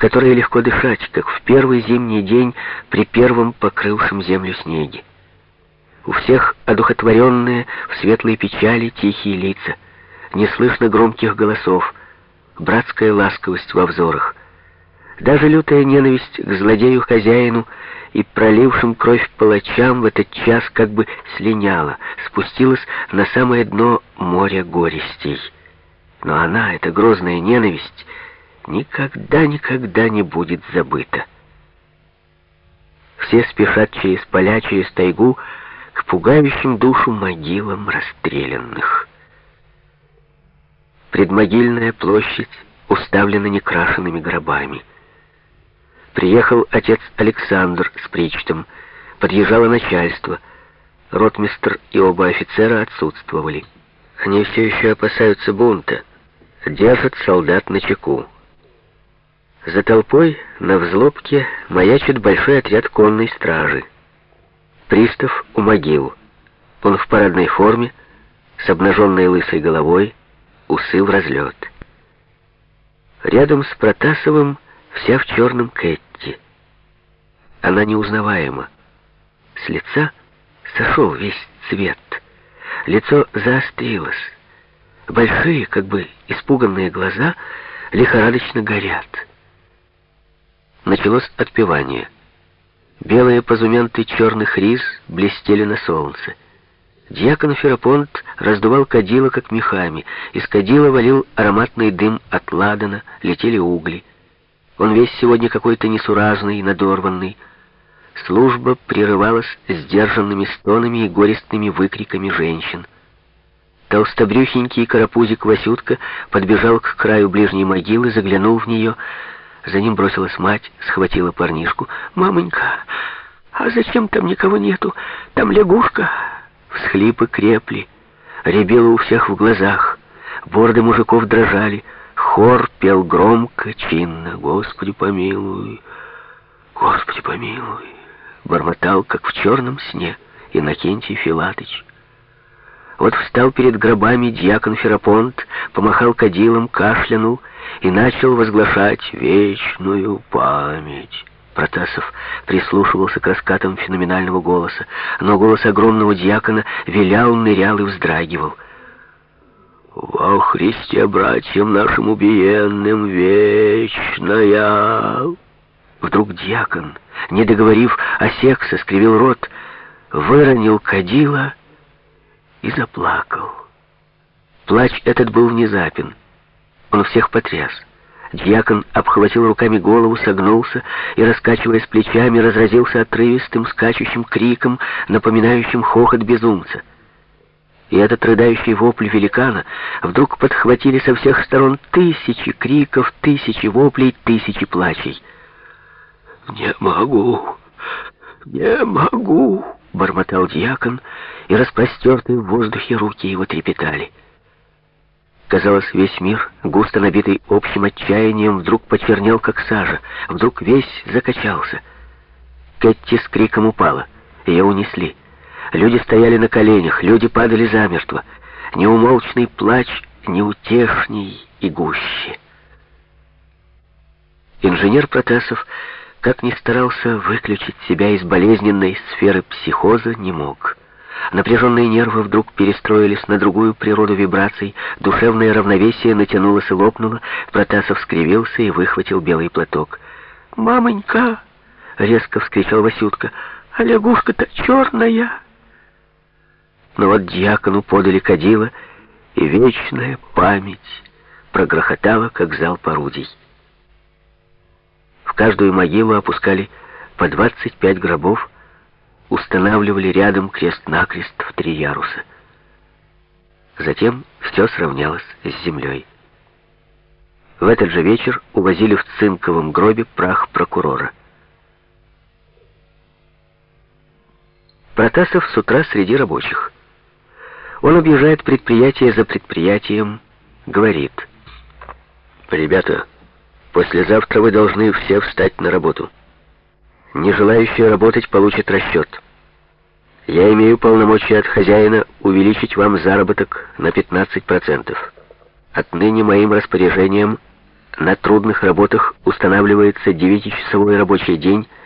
которой легко дышать, как в первый зимний день при первом покрывшем землю снеге. У всех одухотворенные в светлой печали тихие лица, не слышно громких голосов, братская ласковость во взорах. Даже лютая ненависть к злодею-хозяину и пролившим кровь палачам в этот час как бы слиняла, спустилась на самое дно моря горестей. Но она, эта грозная ненависть, никогда-никогда не будет забыта. Все спешат через поля, через тайгу, к пугающим душу могилам расстрелянных. Предмогильная площадь уставлена некрашенными гробами. Приехал отец Александр с причтом, подъезжало начальство. Ротмистр и оба офицера отсутствовали. Они все еще опасаются бунта, держат солдат на чеку. За толпой на взлобке маячит большой отряд конной стражи. Пристав у могил. Он в парадной форме, с обнаженной лысой головой, усы в разлет. Рядом с Протасовым вся в черном Кэтти. Она неузнаваема. С лица сошел весь цвет. Лицо заострилось. Большие, как бы испуганные глаза лихорадочно горят. Началось отпевание. Белые позументы черных риз блестели на солнце. Дьякон Ферапонт раздувал кадила, как мехами. Из кадила валил ароматный дым от ладана, летели угли. Он весь сегодня какой-то несуразный, надорванный. Служба прерывалась сдержанными стонами и горестными выкриками женщин. Толстобрюхенький карапузик Васютка подбежал к краю ближней могилы, заглянул в нее — за ним бросилась мать, схватила парнишку. «Мамонька, а зачем там никого нету? Там лягушка!» Всхлипы крепли, ребело у всех в глазах. Борды мужиков дрожали. Хор пел громко, чинно. «Господи помилуй! Господи помилуй!» Бормотал, как в черном сне, Иннокентий Филатыч. Вот встал перед гробами дьякон Ферапонт, помахал кадилом, кашлянул и начал возглашать вечную память. Протасов прислушивался к раскатам феноменального голоса, но голос огромного дьякона вилял, нырял и вздрагивал. «Во Христе, братьям нашим убиенным, вечная!» Вдруг дьякон, не договорив, осекся, скривил рот, выронил кадила и заплакал. Плач этот был внезапен. Он всех потряс. Дьякон обхватил руками голову, согнулся и, раскачиваясь плечами, разразился отрывистым, скачущим криком, напоминающим хохот безумца. И этот рыдающий вопль великана вдруг подхватили со всех сторон тысячи криков, тысячи воплей, тысячи плачей. «Не могу! Не могу!» — бормотал дьякон, и распростертые в воздухе руки его трепетали. Казалось, весь мир, густо набитый общим отчаянием, вдруг почернел, как сажа, вдруг весь закачался. Кэтти с криком упала. Ее унесли. Люди стояли на коленях, люди падали замертво. Неумолчный плач, неутешней и гуще. Инженер Протасов, как ни старался выключить себя из болезненной сферы психоза, не мог. Напряженные нервы вдруг перестроились на другую природу вибраций, душевное равновесие натянулось и лопнуло, Протасов скривился и выхватил белый платок. «Мамонька!» — резко вскричал Васютка. «А лягушка-то черная!» Но вот дьякону подали кадила, и вечная память прогрохотала, как зал порудий. В каждую могилу опускали по 25 гробов, устанавливали рядом крест-накрест в три яруса. Затем все сравнялось с землей. В этот же вечер увозили в цинковом гробе прах прокурора. Протасов с утра среди рабочих. Он объезжает предприятие за предприятием, говорит. «Ребята, послезавтра вы должны все встать на работу». Не желающие работать получат расчет. Я имею полномочия от хозяина увеличить вам заработок на 15%. Отныне моим распоряжением на трудных работах устанавливается 9-часовой рабочий день